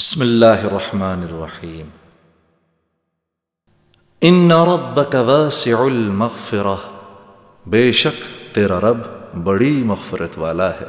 بسم اللہ الرحمن الرحیم ان ربک واسع المغفرہ بے شک تیرا رب بڑی مغفرت والا ہے